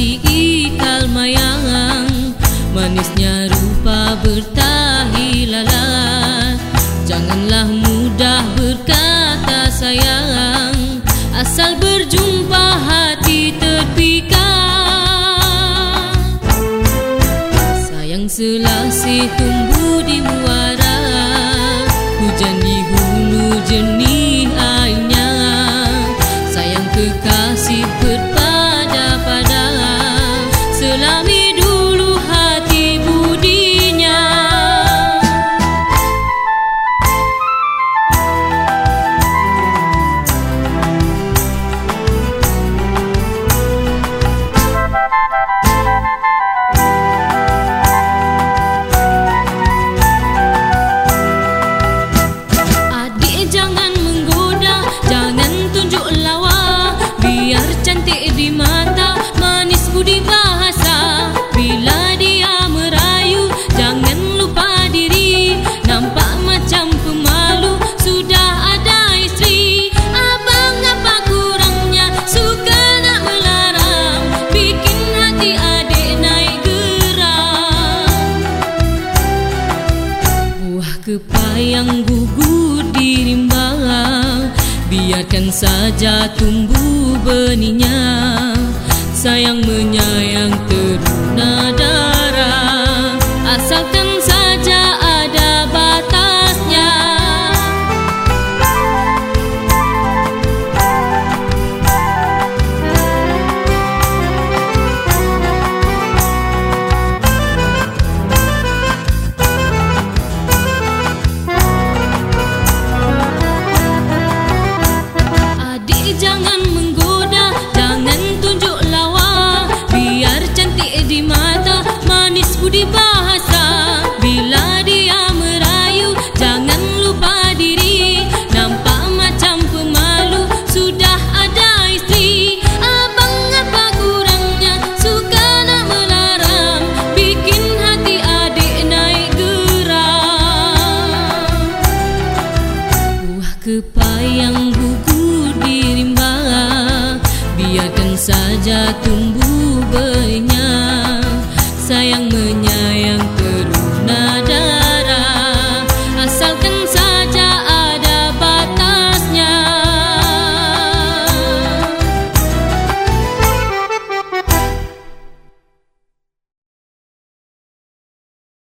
si ikal mayang Manisnya rupa bertahi lalat. Janganlah mudah berkata sayang Asal berjumpa hati terpikat Sayang selasih tumbuh di muara Hujan di hulu jernih airnya. Sayang kekal di mata, manis budi bahasa. Bila dia merayu, jangan lupa diri. Nampak macam pemalu, sudah ada istri. Abang apa kurangnya, suka nak melarang. Bikin hati adik naik geram. Buah kepayang gugur Biarkan saja tumbuh benihnya. Sayang menyayang teruna Sayang menyayang